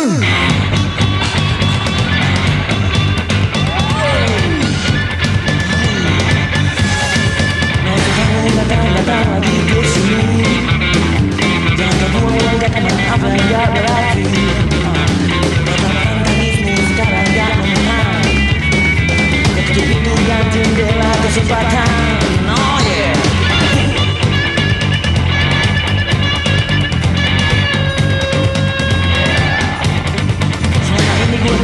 Mm.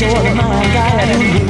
You're my mind I